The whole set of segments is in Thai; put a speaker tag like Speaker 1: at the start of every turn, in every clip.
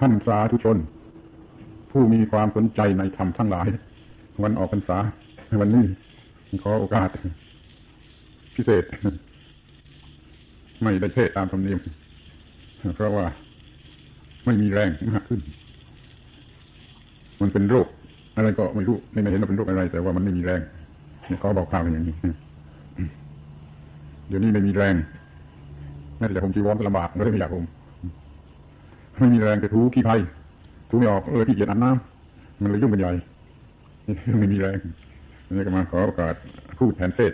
Speaker 1: ท่านสาธุชน ผู้มีความสนใจในธรรมทั้งหลาย วันออกพรรษาในวันนี้ขอโอกาส พิเศษ ไม่ได้เทศตามธรรมเนียมเพราะว่าไม่มีแรงมากขึ้น มันเป็นโรค อะไรก็ไม่รู้ไม่เห็นว่าเป็นโรคอะไร แต่ว่ามันไม่มีแรงเขาบอกข่าวอย่างนี้เดี๋ยวนี้ไม่มีแรงแม้แต่ผมจีวรก็ลำบากเลยไม่อยากผม ไม่มีแรงจะทูขี้ไผ่ทูไม่ออกเลยขี้เกียจอาบน้ำมันเลยยุ่งกันใหญ่ไม่มีแรงนี่ก็มาขอโอกาสพูดแทนเทศ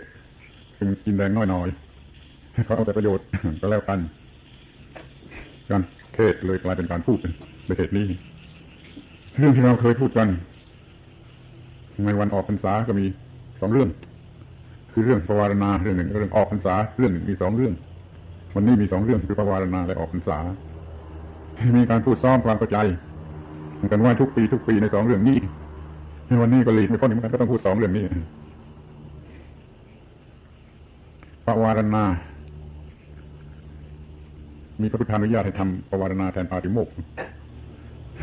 Speaker 1: ซึ่งกินแรงน้อยหน่อยเขาเอาแต่ประโยชน์ก็แล้วกันการเทศเลยกลายเป็นการพูดเป็นเทศนี้ เรื่องที่เราเคยพูดกันในวันออกพรรษาก็มีสองเรื่อง คือเรื่องปวารณาเรื่องหนึ่งเรื่องออกพรรษาเรื่องหนึ่งมีสองเรื่อง วันนี้มีสองเรื่องคือปวารณาและออกพรรษา มีการพูดซ้อมความเข้าใจกันว่าทุกปีทุกปีในสองเรื่องนี้ในวันนี้ก็หลีกไม่พ้นเหมือนกันก็ต้องพูดสองเรื่องนี้ปวารณา มีพระพุทธานุญาตให้ทำปวารณาแทนปาติโมก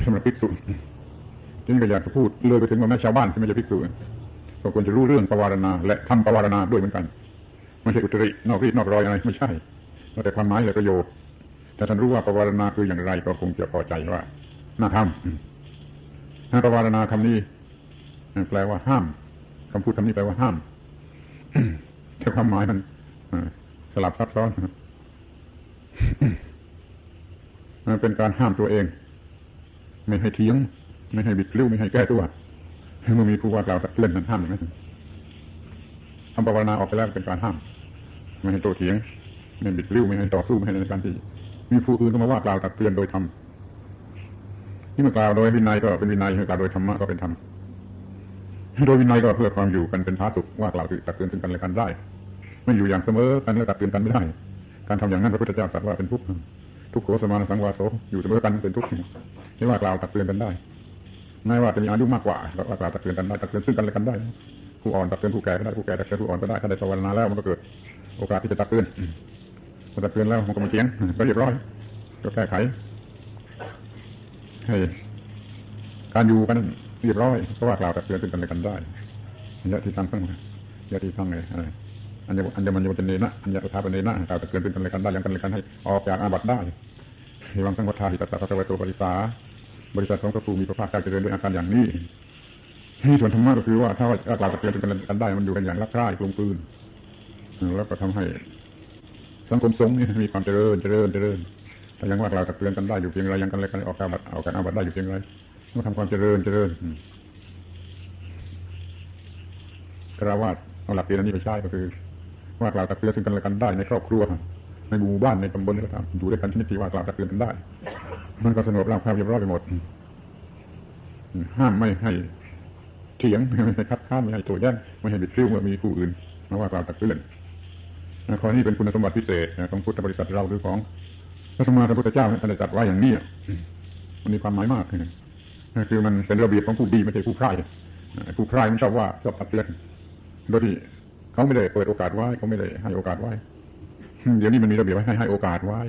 Speaker 1: สำหรับภิกษุทีนี้ก็อยากจะพูดเลยไปถึงว่าแม่ชาวบ้านที่ไม่ใช่ภิกษุก็ควรจะรู้เรื่องปวารณา และทำปวารณาด้วยเหมือนกันไม่ใช่อุตริ นอกรีดนอกรอยอะไรไม่ใช่แต่ความหมายและประโยชน์ ถ้าท่านรู้ว่าปวารณาคืออย่างไรก็คงจะพอใจว่าน่าทำถ้าปวารณาคำนี้แปลว่าห้ามคำพูดคำนี้แปลว่าห้ามแต่ความหมายมันสลับซับซ้อนมันเป็นการห้ามตัวเอง ไม่ให้เทียง ไม่ให้บิดลิ้วไม่ให้แก้ตัวเมื่อมีผู้ว่ากล่าวเตือนมันห้ามอย่างนั้นทำปวารณาออกไปแล้วเป็นการห้าม ไม่ให้โตเถียง ไม่บิดลิ้วไม่ให้ต่อสู้ไม่ให้ในการที่ มีผู้อื่นต้องมาว่ากล่าวตักเตือนโดยธรรมที่มากล่าวโดยวินัยก็เป็นวินัยกล่าวโดยธรรมะก็เป็นธรรมโดยวินัยก็เพื่อความอยู่กันเป็นพาสุขว่ากล่าวตักเตือนซึ่งกันและกันได้ไม่อยู่อย่างเสมอกันแล้วตักเตือนกันไม่ได้ การทำอย่างนั้นพระพุทธเจ้าตรัสว่าเป็นทุกข์ทุกข์โขสมานสังวาโสอยู่เสมอกันเป็นทุกข์ที่ว่ากล่าวตักเตือนกันได้ไม่ว่าจะมีอายุมากกว่าก็ว่ากล่าวตักเตือนกันได้ตักเตือนซึ่งกันและกันได้ผู้อ่อนตักเตือนผู้แก่ก็ได้ผู้แก่ตักเตือนผู้อ่อนก็ได้ถ้าได้ภาวนาแล้วมันก็เกิด โอกาสที่จะตักเตือน พอตักเตือนแล้วมันก็มาเถียงก็เรียบร้อยก็แก้ไขให้การอยู่กันเรียบร้อยเพราะว่ากล่าวตักเตือนซึ่งกันและกันได้ยะที่ตั้งตั้งยะที่ตั้งเลยอะไรอันยอันยมันโยจเนนะอันยอุทาปเนนะกล่าวตักเตือนซึ่งกันและกันได้ยังกันและกันให้ออกจากอาบัติได้ในวังสังวัฏาหิตัสสะพระเวโตปริสาบริษัทของพระภูมิพระภาคเจ้าเจริญด้วยอาการอย่างนี้ที่ส่วนธรรมะก็คือว่าถ้าว่ากล่าวตักเตือนกันได้มันอยู่กันอย่างรักใคร่กลมกลืนแล้วก็ทำให้ สังคมสงฆ์นี่มีความเจริญเจริญเจริญแต่ยังว่ากล่าวตักเตือนกันได้อยู่เพียงไรยังกันอะไรกันออกการบัตรออกการอาบัตได้อยู่เพียงไรต้องทำความเจริญเจริญกระวาดเอาหลักเกณฑ์นี้ไปใช้ก็คือว่ากล่าวตักเตือนซึ่งกันและกันได้ในครอบครัวในหมู่บ้านในตำบลนี่ก็ตามอยู่ด้วยกันชนิดที่ว่ากล่าวตักเตือนกันได้ มันก็สงบราบคาบเรียบร้อยไปหมดห้ามไม่ให้เถียงไม่ให้คัดค้านไม่ให้โต้แย้งไม่ให้บิดพริ้วเมื่อมีผู้อื่นมาว่ากล่าวตักเตือน ข้อนี้เป็นคุณสมบัติพิเศษของพุทธบริษัทเราหรือของพระสมมาพระพุทธเจ้าท่านได้จัดไว้อย่างนี้มันมีความหมายมากคือมันเป็นระเบียบของผู้ดีไม่ใช่ผู้พ่ายผู้พ่ายมันชอบว่าชอบตักเตือนโดยที่เขาไม่ได้เปิดโอกาสไว้เขาไม่ได้ให้โอกาสไว้เดี๋ยวนี้มันมีระเบียบให้ให้โอกาสไว้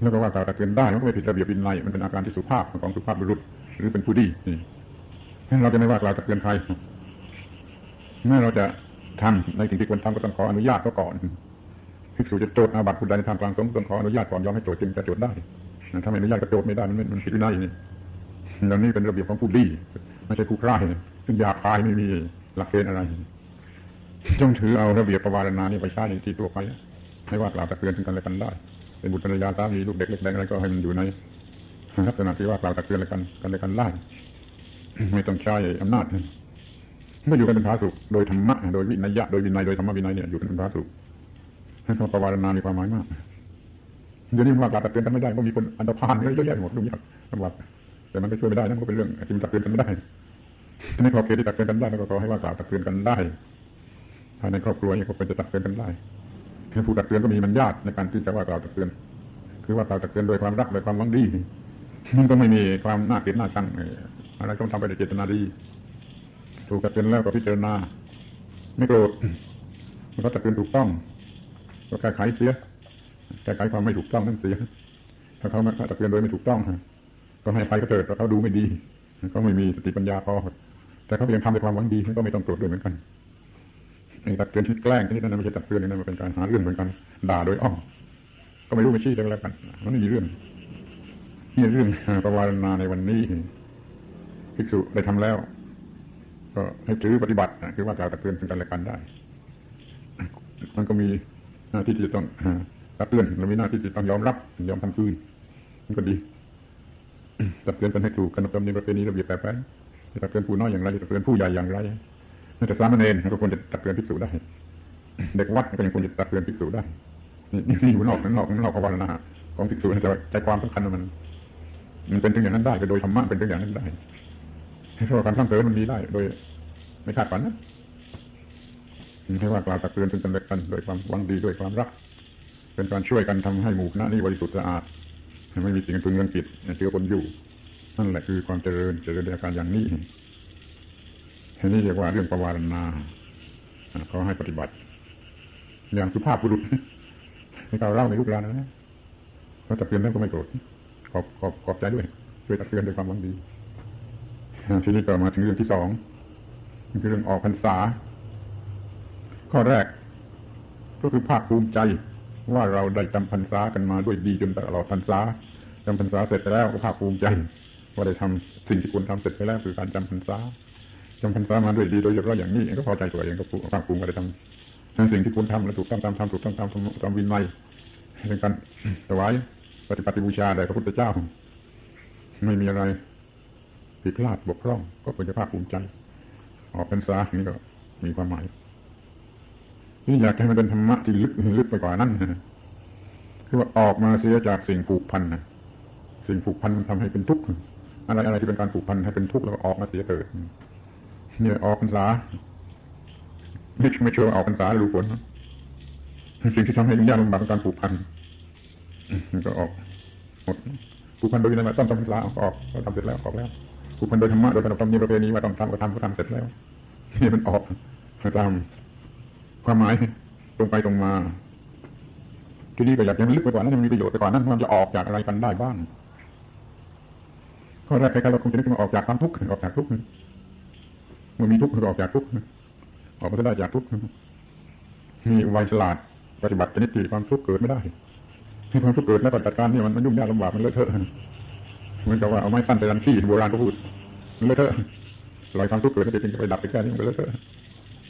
Speaker 1: แล้วก็ว่ากล่าวตักเตือนได้มันก็ไม่ผิดระเบียบวินัยมันเป็นอาการที่สุภาพของสุภาพบุรุษ หรือเป็นผู้ดีนี่เราจะไม่ว่ากล่าวตักเตือนใครเมื่อเราจะทำในสิ่งที่ควรทำก็ต้องขออนุญาตเขาก่อน ภิกษุจะโจทย์อาบัติผู้ใดในทางกลางสงฆ์ต้องขออนุญาตก่อนยอมให้โจทย์จึงจะโจทย์ได้ถ้าไม่อนุญาตก็โจทย์ไม่ได้มันมันผิดวินัยนี่เหล่านี้เป็นระเบียบของผู้ดีไม่ใช่ผู้คร่ายซึ่งยากคายไม่มีหลักเกณฑ์อะไรจงถือเอาระเบียบประวารณานี่ไปใช้ในที่ตัวไปให้ว่ากล่าวตักเตือนถึงกันและกันได้ เป็นบุตรภรรยาสามีลูกเด็กเล็กแดงอะไรก็ให้มันอยู่ในลักษณะที่ว่ากล่าวตักเตือนกันกันและกันได้ไม่ต้องใช้อำนาจไม่อยู่กันเป็นพาสุโดยธรรมะโดยวินัยะโดยวินัยโดยธรรมวินัยเนี่ยอยู่กันเป็นพาสุให้ คำประวารณามีความหมายมากเดี๋ยวนี้ว่ากล่าวตักเตือนกันไม่ได้ก็มีคนอันตรพานเยอะแยะหมดทุกอย่างลำบากแต่มันก็ช่วยไม่ได้นั่นก็เป็นเรื่องที่ตักเตือนกันไม่ได้ในขอเขตที่ตักเตือนกันได้ก็ขอให้ว่ากล่าวตักเตือนกันได้ภายในครอบครัวนี่ก็เป็นจะตักเตือนกันได้แค่ผู้ตักเตือนก็มีมันญาติในการที่จะว่ากล่าวตักเตือน คือว่ากล่าวตักเตือนโดยความรักโดยความหวังดีมันก็ไม่มีความน่าเกลียดน่าชังอะไรต้องทำไปด้วยเจตนาดี ถูกตักเตือนแล้วก็พิจารณา ไม่โกรธมันก็ตักเตือนถูกต้อง ก็แก้ไขเสีย แก้ไขความไม่ถูกต้องนั่นเสีย ถ้าเขาตักเตือนโดยไม่ถูกต้องก็ให้ไปก็เถิดเพราเขาดูไม่ดีเขาไม่มีสติปัญญาพอแต่เขายังทำด้วยความหวังดีก็ไม่ต้องโกรธด้วยเหมือนกันไอ้ตักเตือนที่แกล้งที่นั่นไม่ใช่ตักเตือนนั่นมันเป็นการหาเรื่องเหมือนกัน ด่าโดยอ้อมก็ไม่รู้ไม่ชี้แล้วแล้วกันมันไม่มีเรื่องนี่เรื่องประวารณาในวันนี้ภิกษุได้ทำแล้ว ก็ให้ถือปฏิบัติคือว่ากล่าวตักเตือนซึ่งกันและกันได้ มันก็มี หน้าที่ที่จะต้องตักเตือนและมีหน้าที่ที่ต้องยอมรับ ยอมทำคืนมันก็ดีตักเตือนกันให้ถูกขนบธรรมเนียมประเพณีระเบียบแบบแผนตักเตือนผู้น้อยอย่างไรตักเตือนผู้ใหญ่อย่างไรแต่สามเณรก็ควรจะตักเตือนภิกษุได้ เด็กวัดก็ยังควรจะตักเตือนภิกษุได้นี่นี่อยู่นอกนั้นนอกนั้นนอกภาวนาของภิกษุแต่ใจความสำคัญมัน มันเป็นถึงอย่างนั้นได้โดยธรรมะเป็นถึงอย่างนั้นได้เพราะการสร้างเสริมมันมีได้ โดย ไม่คาดฝันนะ ให้ว่ากล่าวตักเตือนซึ่งกันและกันโดยความหวังดีด้วยความรัก เป็นการช่วยกันทำให้หมู่คณะนี้บริสุทธิ์สะอาดไม่มีสิ่งพึงเงินผิดเชื้อปนอยู่ นั่นแหละคือความเจริญเจริญในอาการอย่างนี้อันนี้เรียกว่าเรื่องประวารณาเขาให้ปฏิบัติ อย่างสุภาพบุรุษให้เราเล่าในลูกหลานนะเขาตักเตือนแล้วก็ไม่โกรธขอบขอบขอบใจด้วย ช่วยตักเตือนด้วยความหวังดีทีนี้ก็มาถึงเรื่องที่สองคือเรื่องออกพรรษา ข้อแรก ก็คือภาคภูมิใจว่าเราได้จำพรรษากันมาด้วยดีจนตลอดพรรษาจำพรรษาเสร็จไปแล้วก็ภาคภูมิใจ ว่าได้ทำสิ่งที่ควรทำเสร็จไปแล้วคือการจำพรรษาจำพรรษามาด้วยดีโดยเฉพาะอย่างนี้ก็พอใจตัวเองก็ภาคภูมิว่าได้ทำทั้งสิ่งที่ควรทำและถูกต้องตามทำถูกต้องตามตามวินัยเป็นการถวายปฏิบัติบูชาแด่พระพุทธเจ้า ไม่มีอะไรผิดพลาดบกพร่อง ก็ควรจะภาคภูมิใจ ออกพรรษาอย่างนี้ก็มีความหมาย นี่อยากให้มันเป็นธรรมะที่ลึกลึกไปกว่านั้นคือว่าออกมาเสียจากสิ่งผูกพันนะสิ่งผูกพันมันทำให้เป็นทุกข์อะไรอะไรที่เป็นการผูกพันให้เป็นทุกข์แล้วออกมาเสียเถิดเนี่ยออกพรรษาไม่ไม่เชื่อออกพรรษารู้ผลสิ่งที่ทำให้ยุ่งยากลำบากการผูกพันมันก็ออกหมดผูกพันโดยในต้องทำพรรษาออกเราทำเสร็จแล้วออกแล้วผูกพันโดยธรรมะโดยขนบธรรมเนียมประเพณีว่าต้องทำก็ทำก็ทำเสร็จแล้วนี่มันออกตาม ความหมายตรงไปตรงมาทีนี้ก็อยากจะลึกไปกว่านั้นยังมีประโยชน์ไปกว่านั้นมันจะออกจากอะไรกันได้บ้างข้อแรกใครๆเราคงจะนึกว่าออกจากความทุกข์ออกจากทุกข์เมื่อมีทุกข์ก็ออกจากทุกข์ออกมาได้จากทุกข์มีวัยฉลาดปฏิบัติชนิดที่ความทุกข์เกิดไม่ได้ให้ความทุกข์เกิดแล้วจัดการนี่มันมันยุ่งยากลำบากมันเลอะเทอะเหมือนกับว่าเอาไม้สั้นไปรันขี้โบราณก็พูดมันเลอะเทอะลอยความทุกข์เกิดแล้วจะไปดับไปแค่นี้มันเลอะเทอะ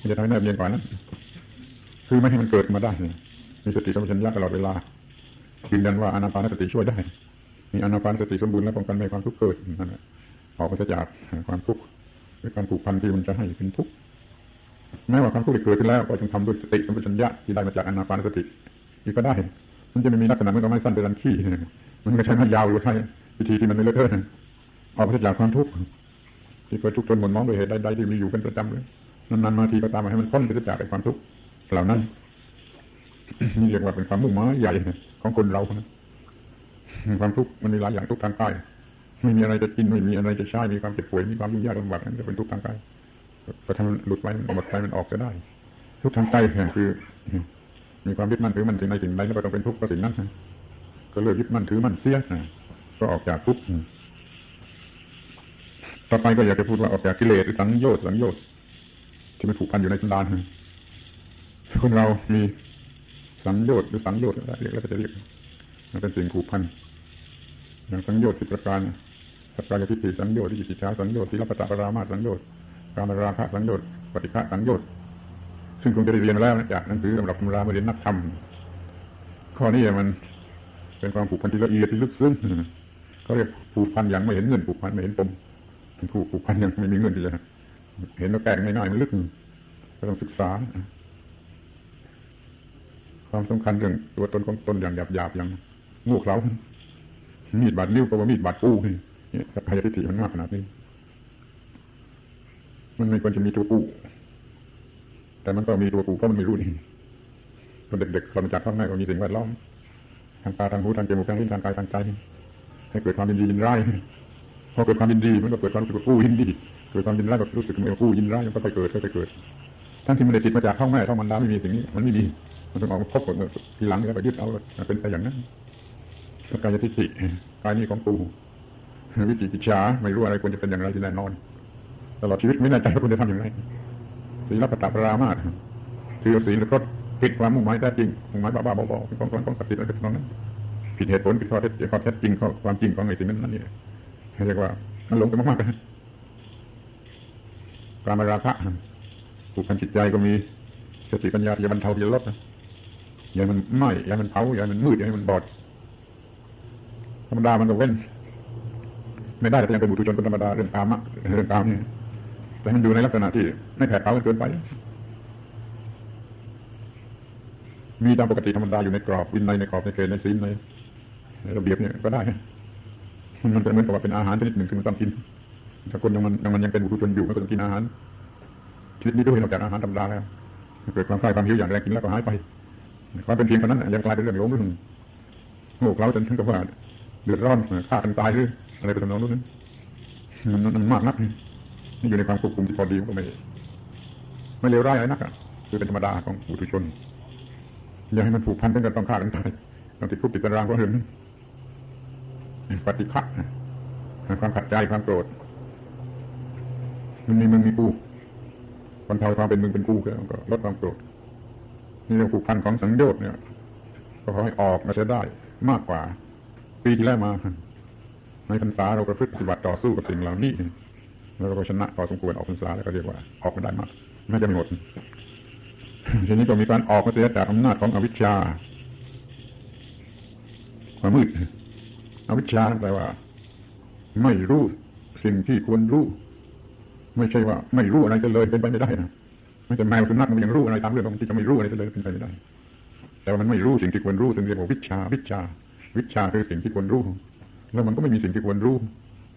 Speaker 1: มันจะทำให้แนบเนียนกว่านั้น คือไม่ให้มันเกิดมาได้มีสติสัมปชัญญะตลอดเวลายืนยันว่าอนาปานสติช่วยได้ มีอนาปานสติสมบูรณ์และป้องกันไม่ความทุกข์เกิดนั่นแหละออกมาจากความทุกข์ด้วยการผูกพันที่มันจะให้เป็นทุกข์แม้ว่าความทุกข์ที่เกิดขึ้นแล้วก็จึงทำด้วยสติสัมปชัญญะที่ได้มาจากอนาปานสติอีกก็ได้ มันจะไม่มีลักษณะเหมือนกับไม้สั้นเป็นรันขี้มันก็ใช้ไม้ยาวหรือใช้วิธีที่มันไม่เลอะเทอะออกมาจากความทุกข์ที่เกิดทุกข์จนหมดมองโดยเหตุใดๆที่มีอยู่เป็นประจำเลยนานๆมาทีก็ตามมาให้มันพ้นไปจากความทุกข์ เหล่านั้นนี่เรียกว่าเป็นความมุ่งหมายใหญ่ของคนเรานะความทุกข์มันมีหลายอย่างทุกทางกายไม่มีอะไรจะกินไม่มีอะไรจะใช้มีความเจ็บป่วยมีความยุ่งยากลำบากนั่นจะเป็นทุกทางกายก็ทำหลุดไปหมดไปมันออกก็ได้ ทุกทางใจคือ มีความยึดมั่นถือมั่นสิ่งใดสิ่งใดแล้วก็ต้องเป็นทุกข์เพราะสิ่งนั้นก็เลิกยึดมั่นถือมั่นเสียก็ออกจากทุกข์ต่อไปก็อยากจะพูดว่าออกจากกิเลสหรือสังโยชน์สังโยชน์ที่มันผูกพันอยู่ในสันดาน คนเรามีสังโยชน์หรือสังโยชน์เรียกแล้วก็จะเรียกมันเป็นสิ่งผูกพันอย่างสังโยชน์สิบประการสัจจทิฏฐิสังโยชน์ที่จิตชาสังโยชน์ที่รับปตปรามาสังโยชน์การมราคะสังโยชน์ปฏิฆะสังโยชน์ซึ่งคงจะได้เรียนแล้วจากหนังสือสำหรับตำรามาเรียนนักธรรมข้อนี้มันเป็นความผูกพันที่ละเอียดที่ลึกซึ้งเขาเรียกผูกพันอย่างไม่เห็นเงินผูกพันไม่เห็นปมผูกผูกพันอยังไม่มีเงินที่จะเห็นแล้วแก้ง่ายๆมันลึกก็ต้องศึกษา ความสำคัญเรื่องตัวตนของตนอย่างหยาบๆอย่างงูเขามีดบาดนิ้วก็ว่ามีดบาดปูนี่สัพพายทิฏฐิมันมากขนาดนี้ มันไม่ควรจะมีตัวปูแต่มันก็มีตัวปูเพราะมันไม่รู้นี่ตอนเด็กๆเราจากข้างในก็มีสิ่งแวดล้อมทางตาทางหูทางจมูกทางลิ้นทางกายทางใจให้เกิดความยินดียินร้ายพอเกิดความยินดีมันก็เกิดความรู้สึกกู้ยินดีเกิดความยินร้ายก็รู้สึกว่ากู้ยินร้ายมันก็ไปเกิดก็ไปเกิด ทั้งที่มันได้ติดมาจากท้องแม่ท้องมันดาไม่มีสิ่งนี้มันไม่มี มันต้องออกมาพบกับทีหลังแล้วไปยึดเอาเป็นไปอย่างนั้นกายทิฏฐิกายนี้ของกูวิจิกิจฉาไม่รู้อะไรควรจะเป็นอย่างไรที่แน่นอนตลอดชีวิตไม่แน่ใจว่าควรจะทำอย่างไรศีลปตปรามาสคือศีลครดผิดความมุ่งหมายแท้จริงมุ่งหมายบ้าๆบอๆเป็นของของศักดิ์สิทธิ์อะไรต่างนั้นผิดเหตุผลผิดข้อเท็จจริงข้อเท็จจริงข้อความจริงของไอ้สิ่งนั้นนั่นนี่เรียกว่ามันหลงไปมากๆกันการมาราคะผูกพันจิตใจก็มีสติปัญญาที่จะบรรเทาที่จะลดนะ อย่ามันไหม้อย่ามันเผาอย่ามันมืดอย่ามันบอดธรรมดามันก็เว้น ไม่ได้แต่ยังเป็นบุตรชนคนธรรมดาเรื่องตามะเรื่องตามนี่แต่มันอยู่ในลักษณะที่ไม่แผดเผาเกินไป มีตามปกติธรรมดาอยู่ในกรอบวินัยในกรอบในเกณฑ์ในศีลในระเบียบเนี่ยก็ได้ มันเป็นเหมือนกับว่าเป็นอาหารชนิดหนึ่งที่มันต้องกินถ้าคนยังมันยังมันยังเป็นบุตรชนอยู่มันก็ต้องกินอาหารชนิดนี้ด้วยนอกจากอาหารธรรมดาแล้วเกิดความคลายความหิวอย่างแรงกินแล้วก็หายไป ความเป็นเพียงเท่านั้นยังกลายเป็นเรื่องหลงเรื่องโง่เขลาจนถึงกับว่าเดือดร้อนฆ่ากันตายหรืออะไรไปทำนองนั้นมันมันมากนักนี่อยู่ในความควบคุมที่พอดีก็ไม่ไม่เลวร้ายอะไรนักอะคือเป็นธรรมดาของบุตรชน อย่าให้มันผูกพันเป็นกันต้องฆ่ากันตายต้องติดคุกติดตารางเพราะเรื่องปฏิฆะความขัดใจความโกรธมันมีมึงมีกูคนเทาความเป็นมึงเป็นกูก็ลดความโกรธ เรื่องผูกพันของสังโยชน์เนี่ย ก็ขอให้ออกมาจะได้มากกว่า ปีที่แล้วมา ในพรรษาเราประพฤติปฏิบัติต่อสู้กับสิ่งเหล่านี้แล้วเราก็ชนะพอสมควรออกพรรษาแล้วก็เรียกว่า ออกมาได้มากไม่จะไม่หมดทีนี้ก็มีการออกมาเสียจากอำนาจของอวิชชาความมืดอวิชชาแปลว่า ไม่รู้สิ่งที่ควรรู้ ไม่ใช่ว่า ไม่รู้อะไรจะเลยเป็นไปไม่ได้นะ ไม่ใช่แมวสุนัขมันยังรู้อะไรตามเรื่องของที่จะไม่รู้อะไรเลยเป็นไปไม่ได้แต่ว่ามันไม่รู้สิ่งที่ควรรู้ถึงเรียกว่าวิชาวิชา วิชาคือสิ่งที่ควรรู้ แล้วมันก็ไม่มีสิ่งที่ควรรู้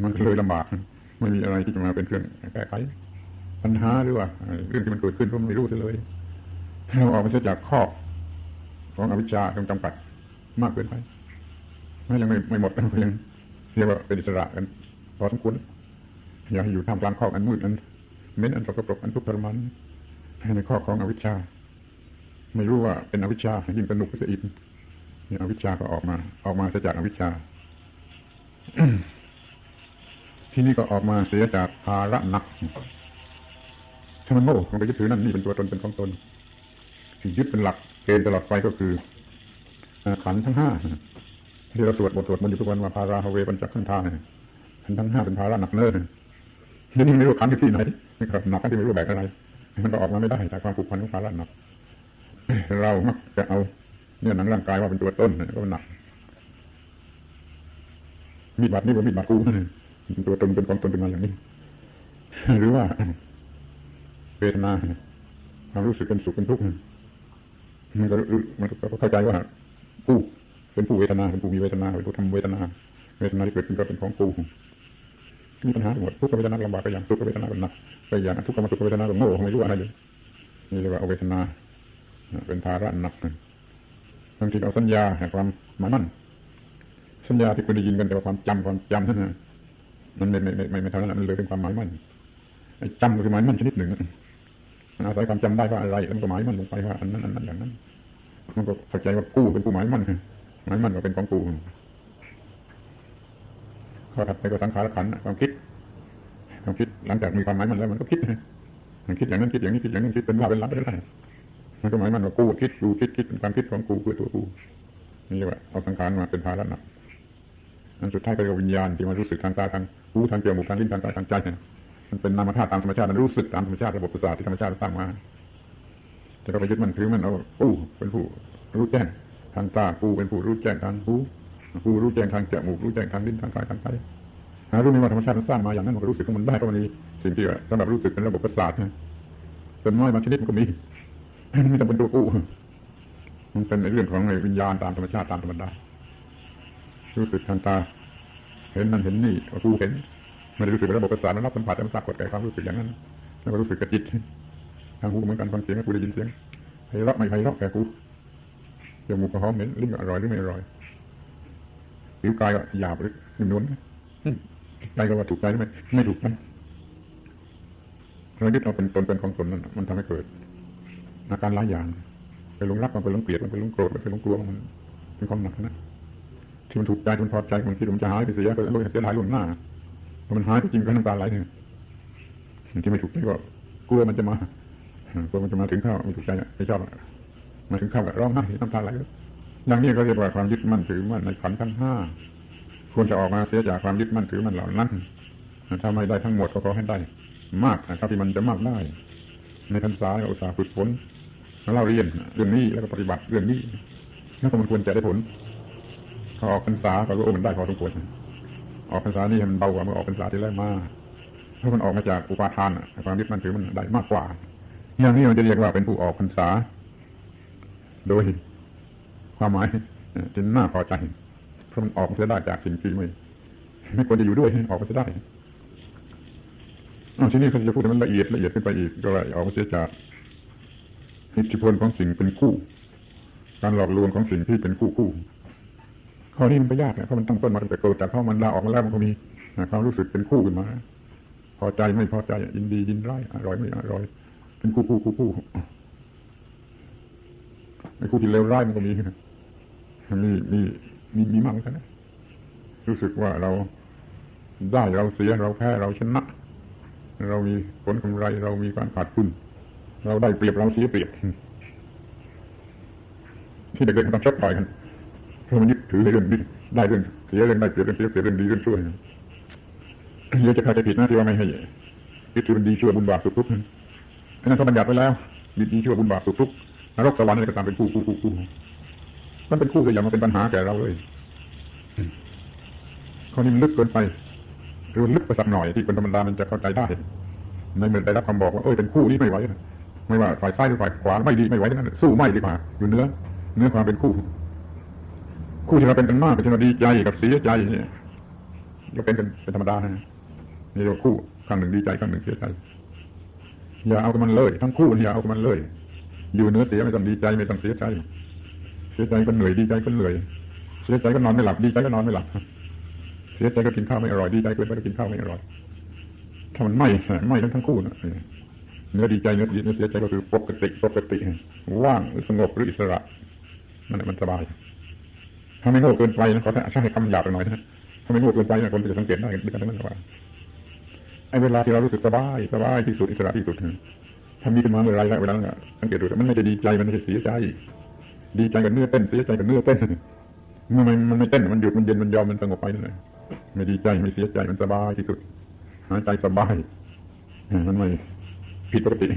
Speaker 1: มันเลยลำบากไม่มีอะไรที่จะมาเป็นเครื่องแก้ไขปัญหาหรือว่าเรื่องที่มันเกิดขึ้นเพราะไม่รู้เลยเราออกมาจากข้อของอวิชชาตรงจำกัดมากเกินไปไม่ยังไม่ไม่หมดก็ยังเรียกว่าเป็นอิสระกันพอสมควรอย่าให้อยู่ท่ามกลางข้ออันมืดอันเม้นอันสกปรกอันทุกข์ทรมาน ในข้อของอวิชชา ไม่รู้ว่าเป็นอวิชชายิ่งสนุกก็จะอีกนี่อวิชชาก็ออกมา ออกมาจากอวิชชา ที่นี่ก็ออกมาเสียจากภาระหนักถ้ามันโง่มันไปยึดถือนั่นนี่เป็นตัวตนเป็นของตนที่ยึดเป็นหลักเกณฑ์ตลอดไปก็คือขันทั้งห้าที่เราสวดบทสวดมันอยู่ทุกวันว่าพาราฮเวปัญจขันธาขันทั้งห้าเป็นภาระหนักเนิ่นนี่นี่ไม่รู้ขันที่ไหนนี่ก็หนักที่ไม่รู้แบกอะไร มันก็ออกมาไม่ได้จากความผูกพันของภาระหนัก เรามักจะเอาเนี่ยหนังร่างกายว่าเป็นตัวต้นก็หนักมีดบาดนี่ว่ามีดบาดกูเป็นตัวตนเป็นของตนเป็นมาอย่างนี้ หรือว่าเวทนาความรู้สึกเป็นสุขเป็นทุกข์มันก็มันก็เข้าใจว่าผู้เป็นผู้เวทนาเป็นผู้มีเวทนาเป็นผู้ทำเวทนา เวทนาที่เกิดขึ้นก็เป็นของกู มีปัญหาหมดทุกขเวทนาลำบากไปอย่างสุขเวทนาก็หนักไปอย่างทุกขมสุขเวทนาก็โง่ไม่รู้อะไรเลยนี่เรียกว่าเอเวทนา เป็นภาระหนักบางทีเอาสัญญาแห่งความหมายมั่นสัญญาที่คุณได้ยินกันแต่ว่าความจำความจำนั่นนะมันไม่ไม่ไม่ไม่เท่านั้นมันเลยเป็นความหมายมั่นจำก็คือหมายมั่นชนิดหนึ่งอาศัยความจำได้ว่าอะไรแล้วก็หมายมั่นลงไปว่าอันนั้นอันนั้นอย่างนั้น มันก็เข้าใจว่ากู้เป็นผู้หมายมั่นหมายมั่นก็เป็นของกู้ ข้อถัดไปก็สังขารขันความคิดความคิดหลังจากมีความหมายมันแล้วมันก็คิดมันคิดอย่างนั้นคิดอย่างนี้คิดอย่างนี้คิดเป็นว่าเป็นหลักไปได้มันก็หมายมันว่ากูคิดกูคิดคิดเป็นความคิดของกูเพื่อตัวกูนี่เรียกว่าเอาสังขารมาเป็นภาระหนักอันสุดท้ายก็เรียกวิญญาณที่มันรู้สึกทางตาทางหูทางจมูกทางลิ้นทางกายทางใจมันเป็นนามธาตุตามธรรมชาติมันรู้สึกตามธรรมชาติระบบประสาทที่ธรรมชาติสร้างมาจะก็ไปยึดมันถือมันเอากูเป็นผู้รู้แจ้งทางตากูเป็นผู้รู้แจ้งทางหู กูรู้แจ้งทางจมูกรู้แจ้งทางลิ้นทางกายทางใจหารู้ไหมว่าธรรมชาติมันสร้างมาอย่างนั้นมันก็รู้สึกของมันได้ก็มันมีสิ่งที่สำหรับรู้สึกเป็นระบบประสาทต้นไม้บางชนิดมันก็มีม่ต้องเป็นตัวกูมันเป็นเรื่องของวิญญาณตามธรรมชาติตามธรรมดารู้สึกทางตา เห็นนั่นเห็นนี่กูเห็นไม่ได้รู้สึกระบบประสาทมันรับสัมผัสต่มันปรากฏแก่ความรู้สึกอย่างนั้นแล้วก็รู้สึกกระจิตทางหูเหมือนกันฟังเสียงกูได้ยินเสียงไพเราะไม่ไพเราะแก่กูจมูกก็หอมเหม็นลิ้นอร่อยหรือไม่อร่อย ผิวกายก็หยาบหรือนุ่มนวลใจก็ว่าถูกใจหรือไม่ไม่ถูกกันเรายึดเอาเป็นตนเป็นของตนนั่นมันทำให้เกิดอาการหลายอย่างไปหลงรักมันไปหลงเกลียดมันไปหลงโกรธมันไปหลงกลัวมันเป็นความหนักนะที่มันถูกใจมันพอใจมันคิดมันจะหายไปเสียก็เลยเสียหายล่วงหน้าพอมันหายไปจริงก็น้ำตาไหลเนี่ยที่ไม่ถูกใจก็กลัวมันจะมากลัวมันจะมาถึงข้าวไม่ถูกใจไม่ชอบมาถึงข้าวก็ร้องไห้น้ำตาไหล อย่างนี้ก็เรียกว่าความยึดมั่นถือมั่นในขันธ์ทั้งห้าควรจะออกมาเสียจากความยึดมั่นถือมั่นเหล่านั้นถ้าไม่ได้ทั้งหมดก็ขอให้ได้ มากนะครับที่มันจะมากได้ ในพรรษาเราอุตสาห์ฝึกฝนแล้วเราเรียนเรื่องนี้แล้วก็ปฏิบัติเรื่องนี้แล้วก็มันควรจะได้ผลพอออกพรรษาก็รู้มันได้พอสมควรออกพรรษานี่มันเบากว่าเมื่อออกพรรษาที่แรกมากเพราะมันออกมาจากอุปาทานความยึดมั่นถือมันได้มากกว่า อย่างนี้มันจะเรียกว่าเป็นผู้ออกพรรษา โดย ความหมายจะน่าพอใจเพราะมันออกมาได้จากสิ่งที่ไม่ไม่ควรจะอยู่ด้วยออกมาได้อทีนี้เขาจะพูดมันละเอียดละเอียดขึ้นไปอีกก็ไรออกมาเสียจากอิทธิพลของสิ่งเป็นคู่ การหลอกลวงของสิ่งที่เป็นคู่คู่ข้อนี้มันไม่ยากนะเพราะมันตั้งต้นมาตั้งแต่เกิดแต่พอมันลาออกมาแล้วมันก็มีความรู้สึกเป็นคู่ขึ้นมาพอใจไม่พอใจยินดียินร้ายอร่อยไม่อร่อย เป็นคู่คู่คู่คู่ไอ้คู่ที่เลวร้ายมันก็มีนะ มีมีมีมีมากเหมือนกันนะรู้สึกว่าเราได้เราเสียเราแพ้เราชนะ เรามีผลกำไรเรามีการขาดทุนเราได้เปรียบเราเสียเปรียบที่เด็กๆต้องชดต่อยกันเพราะมันยึดถือเรื่องนี้ได้เรื่องเสียเรื่องได้เปรียบเรื่องเสียเปรียบเรื่องดีเรื่องชั่วเยอะจะเข้าใจผิดนะที่ว่าไม่ให้ยึดถือเป็นดีชั่วบุญบาปสุขทุกข์นั่นเขาบัญญัติไว้แล้วดีดีชั่วบุญบาปสุขทุกข์นรกสวรรค์อะไรก็ตามเป็นคู่คู่คู่คู่ มันเป็นคู่ก็อย่ามาเป็นปัญหาแก่เราเลยข้อนี้มันลึกเกินไปหรือลึกไปสักหน่อยที่คนธรรมดามันจะเข้าใจได้ในเมื่อได้รับคำบอกว่าเออเป็นคู่นี้ไม่ไหวไม่ว่าฝ่ายซ้ายหรือฝ่ายขวาไม่ดีไม่ไหวนั้นสู้ไม่ดีกว่าอยู่เนื้อ เนื้อความเป็นคู่ คู่ที่เราเป็นกันมากเป็นที่เราดีใจกับเสียใจเนี่ยเราเป็นกันเป็นธรรมดานะนี่เราคู่ข้างหนึ่งดีใจข้างหนึ่งเสียใจอย่าเอากับมันเลย ทั้งคู่อย่าเอากับมันเลย อยู่เนื้อเสียไม่ต้องดีใจไม่ต้องเสียใจ เสียใจก็เหนื่อยดีใจก็เหนื่อย เสียใจก็นอนไม่หลับดีใจก็นอนไม่หลับ เสียใจก็กินข้าวไม่อร่อยดีใจเกินไปก็กินข้าวไม่อร่อย ถ้ามันไม่ไม่ทั้งทั้งคู่นะเนื้อดีใจเนื้อดีเนื้อเสียใจก็คือปกติปกติ ว่างหรือสงบหรืออิสระมันแหละมันสบาย ถ้าไม่โง่เกินไปนะขอใช้คำหยาบไปหน่อยนะถ้าไม่โง่เกินไปนะคนจะสังเกตได้ด้วยกันทั้งนั้นว่าไอ้เวลาที่เรารู้สึกสบายสบายที่สุดอิสระที่สุดถ้ามีขึ้นมาเมื่อไรแล้วเวลาสังเกตดูมันไม่ได้ดีใจมันไม่ได้เสียใจ ดีใจกับเนื้อเต้นเสียใจกับเนื้อเต้นเมื่อมันมันไม่เต้นมันหยุดมันเย็นมันยอมมันสงบไปนั่นแหละไม่ดีใจไม่เสียใจมันสบายที่สุดหายใจสบายมันไม่ผิดปกติ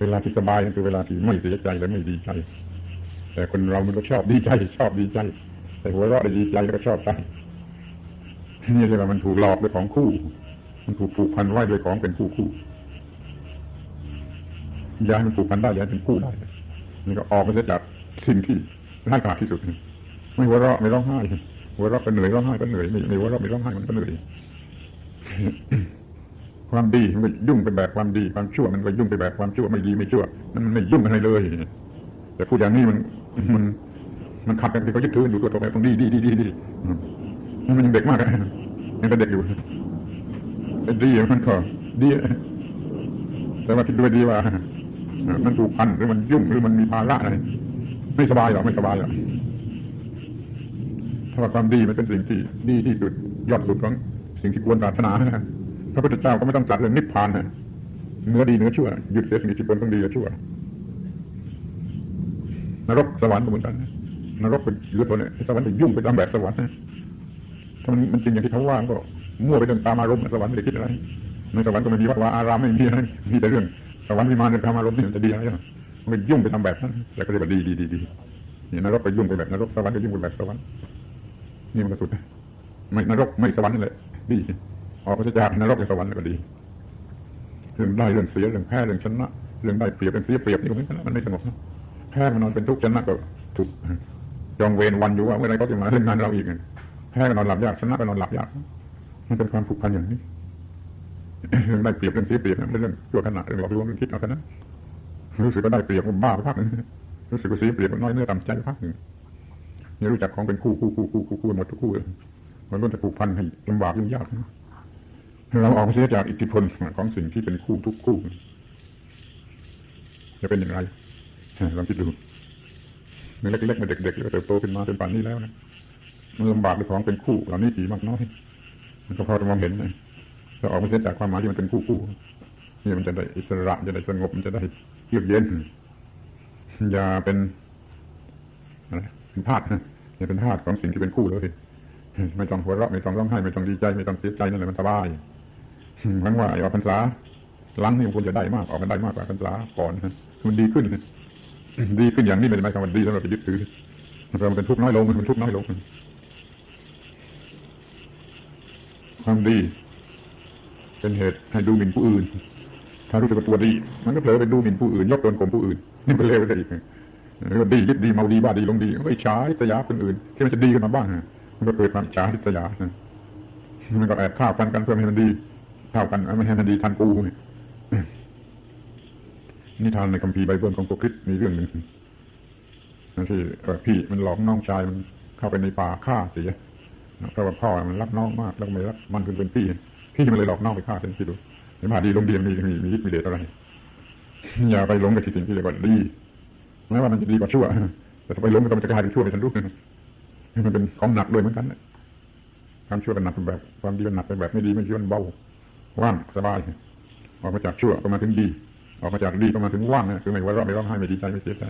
Speaker 1: เวลาที่สบายคือเวลาที่ไม่เสียใจและไม่ดีใจ แต่คนเรามันก็ชอบดีใจ ชอบดีใจ แต่หัวเราะได้ดีใจแล้วก็ชอบใจนี่เรียกว่ามันถูกหลอกด้วยของคู่ มันถูกผูกพันไว้ด้วยของเป็นคู่คู่ย้ายมันผูกพันได้ย้ายเป็นคู่ได้นี่ก็ออกมาจาก สิ่งที่ร้ายกาจที่สุดไม่หัวเราะไม่ร้องไห้หัวเราะก็เหนื่อยร้องไห้ก็เหนื่อยไม่ไม่หัวเราะไม่ร้องไห้มันก็เหนื่อยความดีมันก็ยุ่งไปแบบความดีความชั่วมันก็ยุ่งไปแบบความชั่วไม่ดีไม่ชั่วนั่นมันไม่ยุ่งอะไรเลย แต่พูดอย่างนี้มันมันมันขัดกันที่เขายึดถืออยู่ตัวตรงไหนตรงดีดีดีดีดีมันยังเด็กมากยังเป็นเด็กอยู่เป็นดีมันก็ดีแต่ว่าคิดด้วยดีว่า มันถูกพันหรือมันยุ่งหรือมันมีภาระอะไร ไม่สบายหรอกไม่สบายหรอกถ้าว่าความดีมันเป็นสิ่งที่ดีที่สุดยอดสุดของสิ่งที่ควรปรารถนาพระพุทธเจ้าก็ไม่ต้องตัดเรื่องนิพพานนะเนื้อดีเนื้อชั่วหยุดเสียสิ่งที่ควรต้องดีกับชั่วนรกสวรรค์เหมือนกันนรกเป็นยุทธตัวเนี่ยสวรรค์จะยุ่งไปตามแบบสวรรค์นะถ้ามันมันจริงอย่างที่เขาว่าก็มั่วไปเรื่องตามอารมณ์สวรรค์ไม่ได้คิดอะไรในสวรรค์ก็ไม่มีวัดวาอารามไม่มีอะไรมีแต่เรื่องสวรรค์วิมานเรื่องตามอารมณ์นี่มันจะดีอะไร มันยุ่งไปตาแบบนั้นแต่ก็เรียกว่าดีดีดีดีนี่นรกไปยุ่งไปแบบนรกสวรรค์ก็ยุ่งไปแบบสวรรค์นี่มันก็สุดไม่นรกไม่สวรรค์นี่แหละดีออกมาจากนรกกับสวรรค์ก็ดีเรื่องได้เรื่องเสียเรื่องแพ้เรื่องชนะเรื่องได้เปรียบเรื่องเสียเปรียบนี่ก็ไม่มันไม่สงบแพ้มันนอนเป็นทุกข์ชนะก็ถูกข์จองเวรวันอยู่ว่าเมื่อไรก็จะมาเล่นงานเราอีกแพ้ก็นอนหลับยากชนะก็นอนหลับยากมันเป็นความผูกพันอย่างนี้เรื่องได้เปรียบเรื่องเสียเปรียบเรื่องชั่วขณะเรื่องหลอกลวงเรื่องคิดเอาแค่นั้น รู้สึกว่าได้เปรียบบ้าไปพักนึงรู้สึกว่าเสียเปรียบน้อยเนื้อต่ำใจพักหนึ่งนี่รู้จักของเป็นคู่คู่คู่คู่คู่คู่หมดทุกคู่มันล้วนจะผูกพันให้ลำบากยุ่งยากเราออกเสียจากอิทธิพลของสิ่งที่เป็นคู่ทุกคู่จะเป็นอย่างไรลองคิดดูเมื่อเล็กๆมื่อเด็กๆแล้วเติบโตขึ้นมาจนป่านนี้แล้วนะมันลำบากด้วยของเป็นคู่เหล่านี้ผีมากน้อยมันก็พอจะมองเห็นนะจะออกมาเสียจากความหมายที่มันเป็นคู่คู่นี่มันจะได้อิสระจะได้สงบมันจะได้ เยือกเย็น อย่าเป็นอะไรเป็นธาตุอย่าเป็นธาตุของสิ่งที่เป็นคู่เลยไม่ต้องหัวเราะไม่ต้องร้องไห้ไม่ต้องดีใจไม่ต้องเสียใจนั่นแหละมันสบายหวังว่าออกพรรษาหลังนี่มันควรจะได้มากออกมันได้มากกว่าพรรษาก่อนมันดีขึ้นดีขึ้นอย่างนี้ไม่ได้หมายความว่าดีสำหรับไปยึดถือมันเป็นทุกข์น้อยลงมันทุกข์น้อยลงความดี เป็นเหตุให้ดูหมิ่นผู้อื่น ถ้ารู้สึกว่าตัวดี มันก็เผลอไปดูหมิ่นผู้อื่นยกตนข่มผู้อื่น นี่เป็นเลวไปอีกเรียกว่าดียึดดีเมาดีบ้าดีลงดีก็ช้าทิษยาคนอื่น ที่มันจะดีขึ้นมาบ้างมันก็เกิดความช้าทิษยามันก็แอบข้าวกันกันเพื่อให้มันดีข้าวกันไม่ให้มันดีทันกูนิทานในคัมภีร์ไบเบิลของพวกคริสมีเรื่องหนึ่งที่พี่มันหลอกน้องชายมันเข้าไปในป่าฆ่าเสียเพราะว่าพ่อมันรักน้องมากแล้วไม่รักมันคือเป็นพี่พี่มันเลยหลอกน้องไปฆ่าเป็นพี่ดู เห็นมาดีลงดีมีมีมีฤทธิ์มีเดชอะไร อย่าไปหลงกับสิ่งที่เรียกว่าดีแม้ว่ามันจะดีกว่าชั่ว แต่ถ้าไปหลงก็มันจะกลายเป็นชั่วไปทันรูปมันเป็นของหนักด้วยเหมือนกันความชั่วเป็นหนักเป็นแบบ ความดีเป็นหนักเป็นแบบไม่ดีไม่ชั่วมันเบาว่างสบายออกมาจากชั่วก็มาถึงดี ออกมาจากดีก็มาถึงว่างนะคือไม่ว่าเราไม่ร้องไห้ไม่ดีใจไม่เสียใจ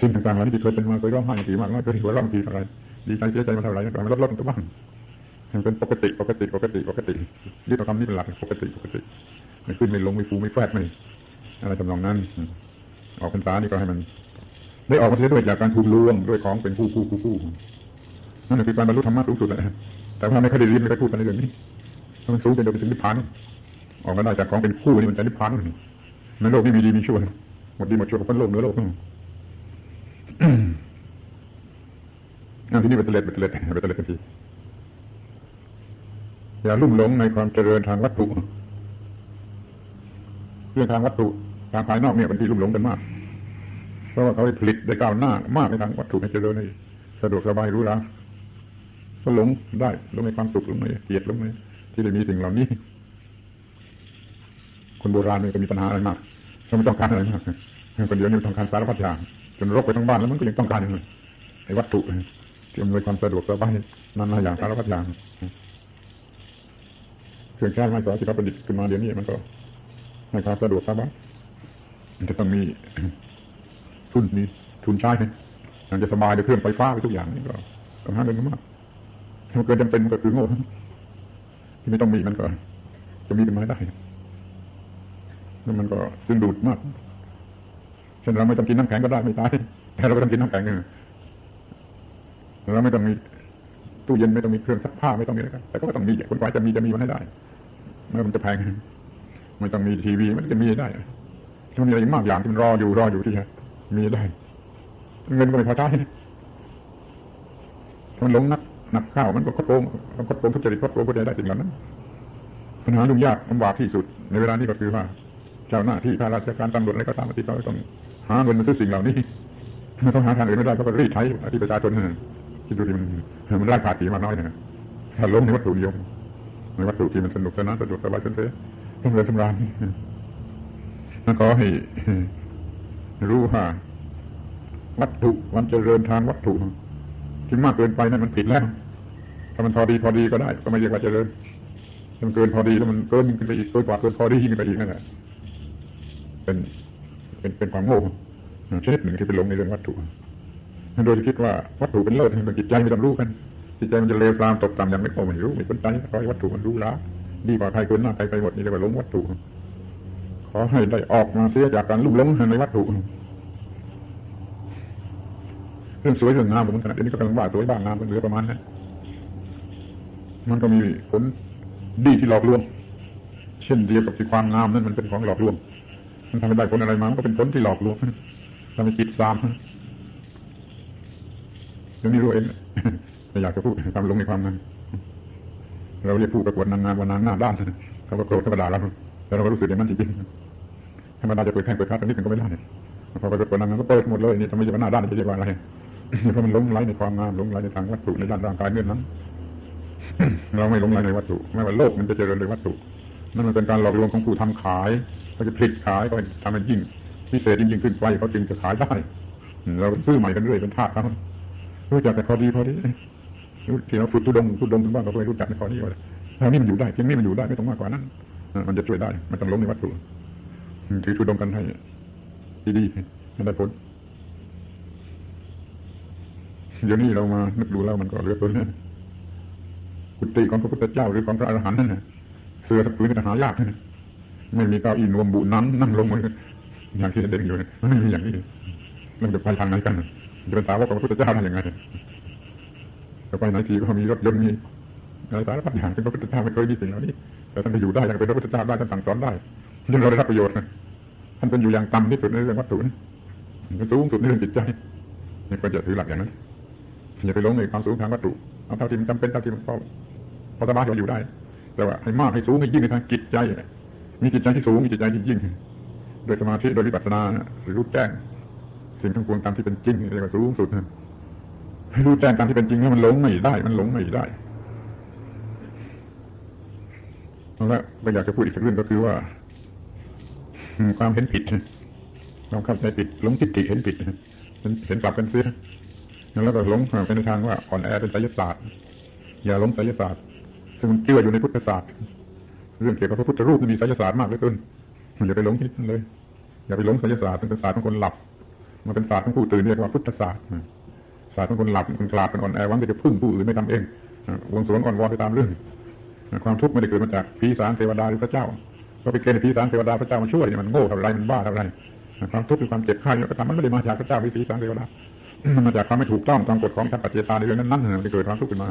Speaker 1: สิ่งต่างๆเหล่านี้ที่เคยเป็นมาเคยร้องไห้กี่มากน้อยเคยหัวเราะกี่อะไรดีใจเสียใจมาเท่าไหร่ก็มันลดลดตัวบ้าง มันเป็นปกติปกติปกติปกติยึดเอาคำนี้เป็นหลักปกติปกติไม่ขึ้นไม่ลงไม่ฟูไม่แฟดไม่อะไรทำนองนั้น ออกพรรษานี่ก็ให้มัน ได้ออกมาเสียด้วยจากการถูกลวงด้วยของเป็นคู่คู่คู่คู่นั่นคือการบรรลุธรรมะสูงสุดแหละแต่ว่าไม่เคยได้เรียนไม่เคยพูดกันในเรื่องนี้มันสูงเป็นโดยเป็นนิพพานออกมาได้จากของเป็นคู่นี่มันจะนิพพานในโลกนี้มีดีมีชั่วหมดดีหมดชั่วกับโลกเนื้อโลกอันที่นี่เป็นเตล็ดเป็นเตล็ดเป็นเตล็ดกันที อย่าลุ่มหลงในความเจริญทางวัตถุ เรื่องทางวัตถุทางภายนอกเนี่ยเป็นที่ลุ่มหลงกันมาก เพราะว่าเขาได้ผลิตได้ก้าวหน้ามากในทางวัตถุในเจริญในสะดวกสบายรู้แล้วก็หลงได้หลงในความสุขหลงในเกียรติหลงในที่ได้มีสิ่งเหล่านี้ คนโบราณมันก็มีปัญหาอะไรมากเขาไม่ต้องการอะไรมากคนเดียวนี่ต้องการสารพัดอย่างจนรกไปทั้งบ้านแล้วมันก็ยังต้องการอย่างไอ้วัตถุที่อำนวยความสะดวกสบายนานาอย่างสารพัดอย่าง เครื่องใช้ไม้สอยที่เขาประดิษฐ์ขึ้นมาเดี๋ยวนี้มันก็ให้ความสะดวกสบายมันจะต้องมีทุนมีทุนใช้มันจะสบายด้วยเครื่องไฟฟ้าไปทุกอย่างนี่ก็ต้องหาเงินมากถ้าเกิดจำเป็นก็คือโง่ที่ไม่ต้องมีมันก็จะมีขึ้นมาได้แล้วมันก็ดึงดูดมากเช่นเราไม่ต้องกินน้ำแข็งก็ได้ไม่ตายแต่เราก็ต้องกินน้ำแข็งเราไม่ต้องมีตู้เย็นไม่ต้องมีเครื่องซักผ้าไม่ต้องมีอะไรแต่ก็ต้องมีคนกว่าจะมีจะมีมันให้ได้ เมื่อมันจะแพงไม่ต้องมีทีวีมันจะมีได้มันมีอะไรมากอย่างที่มันรออยู่รออยู่ที่จะมีได้ เงินก็ไม่พอใช้มันหลงนักหนักข้าวมันก็คดโกงมันคดโกงทุจริตคดโกงผู้ใดได้สิ่งเหล่านั้นปัญหาลุงยากลำบากที่สุด ในเวลานี้ก็คือว่าเจ้าหน้าที่ข้าราชการตำรวจอะไรก็ตามที่เขาต้องหาเงินมาซื้อสิ่งเหล่านี้ไม่ต้องหาทางอื่นไม่ได้เขาก็รีดใช้ที่ประชาชนคิดดูที่มันมันไล่ขาดสีมาน้อยนะถ้าล้มในวัตถุนิยม ในวัตถุที่มันสนุกสนานสะดวกสบายจนเสียต้องเรียนสำราญนั่นขอให้รู้ว่าวัตถุมันเจริญทางวัตถุที่มากเกินไปนั่นมันผิดแล้วถ้ามันพอดีพอดีก็ได้ ก็ไม่เรียกว่าเจริญมันเกินพอดีแล้วมันเกินขึ้นไปอีกเกินกว่าเกินพอดีขึ้นไปอีกนั่นแหละเป็นเป็นเป็นความโง่ชนิดหนึ่งที่เป็นหลงในเรื่องวัตถุโดยที่คิดว่าวัตถุเป็นเลิศมันจิตใจไม่ต้องรู้กัน จิตใจมันจะเลวทรามตกต่ำอย่างไม่โอ้ไม่รู้ไม่สนใจขอให้วัตถุมันรู้ละดีกว่าใครเกินหน้าใครไปหมดนี่เรียกว่าหลงวัตถุ ขอให้ได้ออกมาเสียจากการลุ่มหลงในวัตถุเรื่องสวยเรื่องงามผมขนาดนี้ก็กำลังว่าสวยบ้างงามเหลือประมาณนั้นมันก็มีผลดีที่หลอกลวง เช่นเดียวกับที่ความงามนั้นมันเป็นของหลอกลวง มันทำให้ได้ผลอะไรมามันก็เป็นผลที่หลอกลวงทำให้จิตซามเรื่องนี้รู้เอง ไม่อยากจะพูดความลงในความนั้น เราเรียกผู้ประกวดนางงามว่านางหน้าด้านเขาก็โกรธธรรมดาแล้วแต่เราก็รู้สึกอย่างนั้นจริงๆธรรมดาจะเปิดแข่งเปิดคาตรงนี้ถึงก็ไม่ได้พอประกวดนางงามก็เปิดหมดเลยนี่ทำไมจะมาหน้าด้านจะเรียกว่าอะไรเพราะมันหลงไหลในความงามหลงไหลในทางวัตถุในด้านร่างกายเนื่อนั้นเราไม่หลงไหลในวัตถุไม่ว่าโลกมันจะเจริญในวัตถุนั่นมันเป็นการหลอกลวงของผู้ทำขายเขาจะผลิตขายก็ทำให้ยิ่งพิเศษยิ่งขึ้นไปเขาจึงจะขายได้ เราซื้อใหม่กันเรื่อยเป็นทาสเขารู้จักแต่พอดีพอดี ที่เราฝึกทุดงทุดงถึงบ้านเราเคยรู้จักในข้อนี้ว่าทางนี้มันอยู่ได้เพียงนี้มันอยู่ได้ไม่ต้องมากกว่านั้นมันจะช่วยได้มันต้องล้มในวัตถุถือทุดงกันให้ดีๆมันได้ผลเดี๋ยวนี้เรามานึกดูแล้วมันก็เลือดตัวนี้กุฏิของพระพุทธเจ้าหรือของพระอรหันต์นั่นแหละเสือสักผืนนี่หายากไม่มีเก้าอี้นวมบุนั้นนั่งลงมันอย่างที่เด็กอยู่ไม่มีอย่างนี้มันจะไปทางไหนกันจะเป็นสาวกของพระพุทธเจ้าได้ยังไง จะไปไหนทีก็มีรถยนต์มีอะไรสารพัดอย่างเป็นพระพุทธเจ้าไม่เคยมีสิ่งเหล่านี้แต่ท่านไปอยู่ได้ยังเป็นพระพุทธเจ้าได้ท่านสั่งสอนได้ยิ่งเราได้รับประโยชน์ท่านเป็นอยู่อย่างต่ำที่สุดในเรื่องวัตถุนี่สูงสุดในเรื่องจิตใจนี่ควรจะถือหลักอย่างนั้นอย่าไปลงในความสูงทางวัตถุเอาเท่าที่มันจำเป็นเท่าที่มันพอพอสามารถจะอยู่ได้ แต่ว่าให้มากให้สูงให้ยิ่งในทางจิตใจ มีจิตใจที่สูงมีจิตใจที่ยิ่ง โดยสมาธิโดยวิปัสสนาหรือรู้แจ้ง สิ่งทั้งปวงตามที่เป็นจริงเรียกว่าสูงสุด ให้รู้แจ้งตามที่เป็นจริงแล้วมันหลงไม่ได้ มันหลงไม่ได้แล้วเราอยากจะพูดอีกสักเรื่องก็คือว่าความเห็นผิดความเข้าใจผิดหลงจิตติเห็นผิดเห็นกลับกันเสียแล้วก็หลงเป็นในทางว่าอ่อนแอเป็นไสยศาสตร์อย่าหลงไสยศาสตร์ซึ่งมันเกี่ยวอยู่ในพุทธศาสตร์เรื่องเกี่ยวกับพระพุทธรูปมีไสยศาสตร์มากเหลือเกินอย่าไปหลงที่นั่นเลย อย่าไปหลงไสยศาสตร์เป็นศาสตร์ของคนหลับ มันเป็นศาสตร์ของผู้ตื่นเรียกว่าพุทธศาสตร์ ศาสตร์ของคนหลับคนกลาดเป็นอ่อนแอหวังจะพึ่งผู้อื่นไม่ทำเองวงสวงอ่อนวอนไปตามเรื่องความทุกข์ไม่ได้เกิดมาจากผีสารเทวดาหรือพระเจ้า ก็ไปเกณฑ์ผีสารเทวดาพระเจ้ามาช่วยมันโง่เท่าไรมันบ้าเท่าไรความทุกข์คือความเจ็บไข้ก็ตามมันไม่ได้มาจากพระเจ้าผีสารเทวดามันมาจากความไม่ถูกต้องตามกฎของธรรมปัจเจตาในเรื่องนั้นๆมันเกิดความทุกข์ขึ้นมา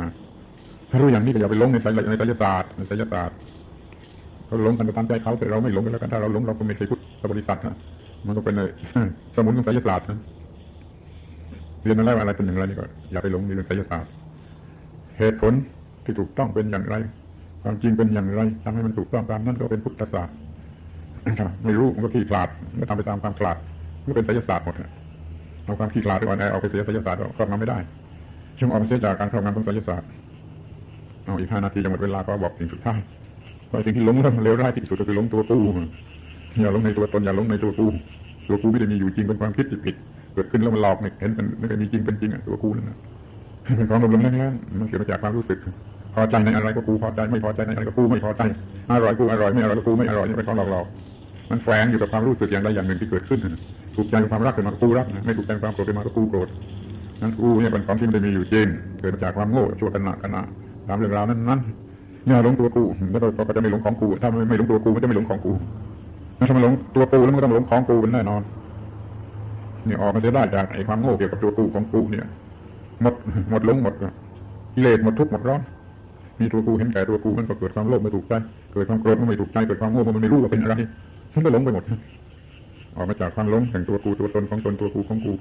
Speaker 1: ถ้ารู้อย่างนี้ก็อย่าไปหลงในไสในไสยศาสตร์ในไสยศาสตร์เขาหลงกันตามใจเขาแต่เราไม่หลงกันแล้วกันถ้าเราหลงเราก็ไม่ใช่พุทธบริษัทนะมันก็เป็นสมุนของไสยศาสตร์นะ เรียนมาแล้วอะไรเป็นอย่างไรนี่ก็อย่าไปหลงในเรื่องไสยศาสตร์เหตุผลที่ถูกต้องเป็นอย่างไร ความจริงเป็นอย่างไรทำให้มันถูกต้องตามนั้นก็เป็นพุทธศาสตร์ไม่รู้มันก็ขี้ขลาดก็ทำไปตามความขลาดก็เป็นไสยศาสตร์หมดเอาความขี้ขลาดไปอ่อนแอเอาไปเสียไสยศาสตร์ครอบงำไม่ได้ช่วงออกมาเสียจากการครอบงำของไสยศาสตร์เอาอีกห้านาทีจะหมดเวลาก็บอกสิ่งสุดท้ายว่าสิ่งที่หลงแล้วเลวร้ายที่สุดก็คือหลงตัวกูอย่าหลงในตัวตนอย่าหลงในตัวกูตัวกูไม่ได้มีอยู่จริงเป็นความคิดผิด เกิดขึ้นแล้วมันหลอกไม่ยเห็นเป็นนี่มีจริงเป็นจริงอะตัวกูนั่นเป็นของลมๆแรงๆมันเกิดมาจากความรู้สึก พอใจในอะไรก็กูพอใจไม่พอใจในอะไรก็กูไม่พอใจอร่อยกูอร่อยไม่อร่อยก็กูไม่อร่อยนี่เป็นของหลอกๆมันแฝงอยู่กับความรู้สึกอย่างใดอย่างหนึ่งที่เกิดขึ้นถูกใจความรักเกิดมากูรักไม่ถูกใจความโกรธเกิดมาก็กูโกรธนั้นกูเนี่ยเป็นของที่ไม่ได้มีอยู่จริงเกิดมาจากความโง่ชั่วขณะขณะตามเรื่องราวนั้นๆเนี่ยหลงตัวกูแล้วก็จะไม่หลงของกู ถ้าไม่หลงตัวกูมันจะไม่หลงของกูถ้ามันหลงตัวกูแล้วมันก็ต้องหลงของกูเป็นแน่นอน เนี่ยออกมาจะได้จากไอ้ความโง่เกี่ยวกับตัวกูของกูเนี่ยหมดหมดลงหมดกิเลสหมดทุกข์หมดร้อนมีตัวกูเห็นแก่ตัวกูมันก็เกิดความโลภไม่ถูกใจเกิดความโกรธมันไม่ถูกใจเกิดความโง่มันไม่รู้ว่าเป็นอะไรมันก็หลงไปหมดออกมาจากความหลงแห่งตัวกูตัวตนของตนตัวกูของกู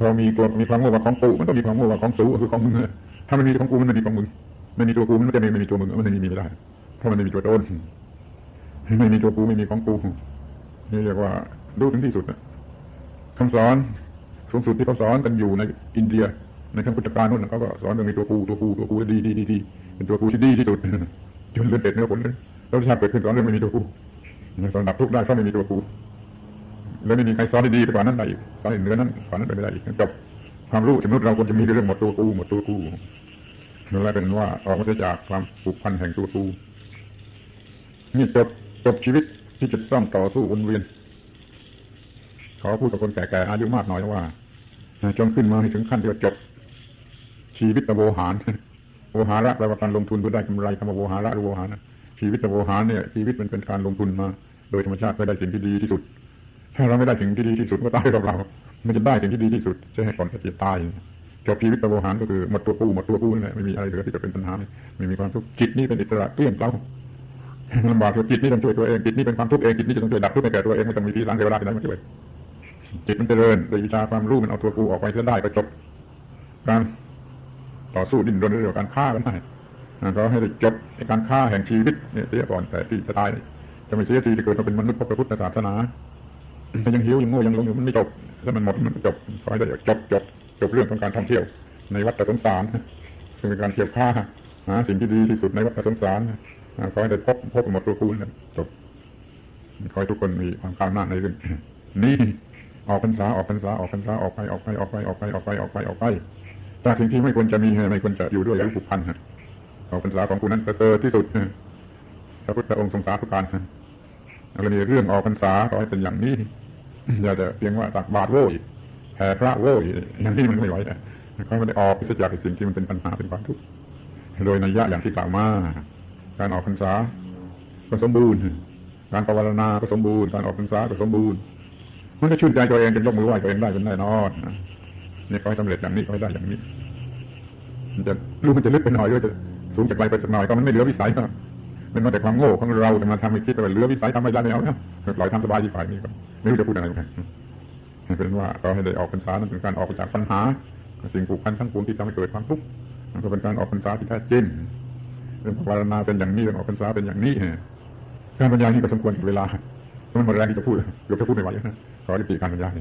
Speaker 1: พอมีตัวมีความโง่ว่าของกูมันต้องมีความโง่ว่าของสูคือของมึงถ้ามันมีของกูมันไม่มีของมึงไม่มีตัวกูมันจะไม่มีตัวมึงมันไม่มีไม่ได้เพราะมันไม่มีตัวตนไม่มีตัวกูไม่มีของกูนี่เรียกว่ารู้ถึงที่สุดนะ คำสอนสูงสุดที่เขาสอนกันอยู่ในอินเดีย ในขั้นพุทธการนู่นเขาก็สอนเรื่องมีตัวกูตัวกูตัวกูดีดีดีดีเป็นตัวกูที่ดีที่สุดจนเลือดเด็ดเนื้อผลเลยแล้วชาติเกิดขึ้นสอนเรื่องไม่มีตัวกูสอนดับทุกข์ได้เพราะไม่มีตัวกูแล้วไม่มีใครสอนดีไปกว่านั้นได้อีกสอนเหนือนั้นสอนนั้นไปไม่ได้อีกจบความรู้มนุษย์เราควรจะมีเรื่องหมดตัวกูหมดตัวกูนั่นแหละเป็นว่าออกมาจากความผูกพันแห่งตัวกูนี่จบจบชีวิตที่จะต้องต่อสู้วนเวียน ขอพูดกับคนแก่ๆอายุมากหน่อยว่าจนขึ้นมาให้ถึงขั้นที่จบ ชีวิตตะโวหารโวหาระแปลว่าการลงทุนเพื่อได้กำไรคำว่าโวหาระหรือโวหารนะชีวิตตะโวหารเนี่ยชีวิตมันเป็นการลงทุนมา โดยธรรมชาติเพื่อได้สิ่งที่ดีที่สุด ถ้าเราไม่ได้สิ่งที่ดีที่สุดก็ตายกับเรามันจะได้สิ่งที่ดีที่สุดจะให้ก่อนจะตายจบชีวิตตะโวหารก็คือหมดตัวกู้หมดตัวกู้นั่แหละไม่มีอะไรเหลือที่จะเป็นปัญหาไม่มีความทุกข์จิตนี้เป็นอิสระเกลี้ยงเกลาลำบากจิตนี้ต้องช่วยตัวเองจิตนี้เป็นความทุกข์เองจิตนี้จะต้องช่วยดับทุกข์ให้แก่ตัวเองไม่ต้องมีที่สังเทวดาที่ไหนมาช่วย จิตมันเจริญโดยวิชาความรู้มันเอาตัวกูออกไปเสียได้ก็จบการต่อสู้ดิ้นรนเรื่องการฆ่ากันได้ก็ให้จบในการฆ่าแห่งชีวิตเนี่ยเสียก่อนแต่ที่จะตายจะไม่เสียทีที่เกิดมาเป็นมนุษย์พระพุทธศาสนาถ้ายังหิวยังโง่ยังหลงอยู่มันไม่จบแล้วมันหมดมันจบขอให้ได้จบจบจบเรื่องของการท่องเที่ยว ในวัฏสงสารซึ่งเป็นการเกี่ยวข้าหาสิ่งที่ดีที่สุดในวัฏสงสารขอให้ได้พบพบหมดตัวกูนะจบขอให้ทุกคนมีความก้าวหน้าในเรื่องนี้ ออกพรรษาออกพรรษาออกพรรษาออกไปออกไปออกไปออกไปออกไปออกไปออกไปแต่สิ่งที่ไม่ควรจะมีไม่ควรจะอยู่ด้วยหรือผูกพันออกพรรษาของผู้นั้นประเสริฐที่สุดพระพุทธองค์ทรงสาธุการแล้วมีเรื่องออกพรรษาขอให้เป็นอย่างนี้อย่าจะเพียงว่าตักบาตรโว้ยแผ่พระโว้ยอย่างนี้มันไม่ไหวนะเขาไม่ได้ออกไปจากสิ่งที่มันเป็นปัญหาเป็นความทุกข์โดยนัยยะอย่างที่กล่าวมาการออกพรรษาก็สมบูรณ์ การภาวนาก็สมบูรณ์ การออกพรรษาก็สมบูรณ์ มันก็ชื่นใจตัวเองจนยกมือไหว้ตัวเองได้จนแน่นอนนี่ขอให้สำเร็จอย่างนี้ขอให้ได้อย่างนี้ มันจะรู้มันจะลึกไปหน่อยหรือจะสูงจากไกลไปสักหน่อยก็มันไม่เหลือวิสัยเป็นมาแต่ความโง่ของเราแต่มาทำให้คิดว่าเหลือวิสัยทำไม่ได้แล้วปล่อยทำสบายที่ฝ่ายนี้ก็ไม่รู้จะพูดอะไรกันเป็นว่าเราให้ได้ออกพรรษานั้นเป็นการออกจากปัญหา สิ่งผูกพันทั้งปวงที่ทำให้เกิดความทุกข์มันก็เป็นการออกพรรษาที่แท้จริงเรื่องภาวนาเป็นอย่างนี้เรื่องออกพรรษาเป็นอย่างนี้การบรรยายนี่ก็สมควรเวลาเพราะมันหมดแรงที่จะพูดเกือบจะพูดไม่ไหวนะ อยุติการบรรยาย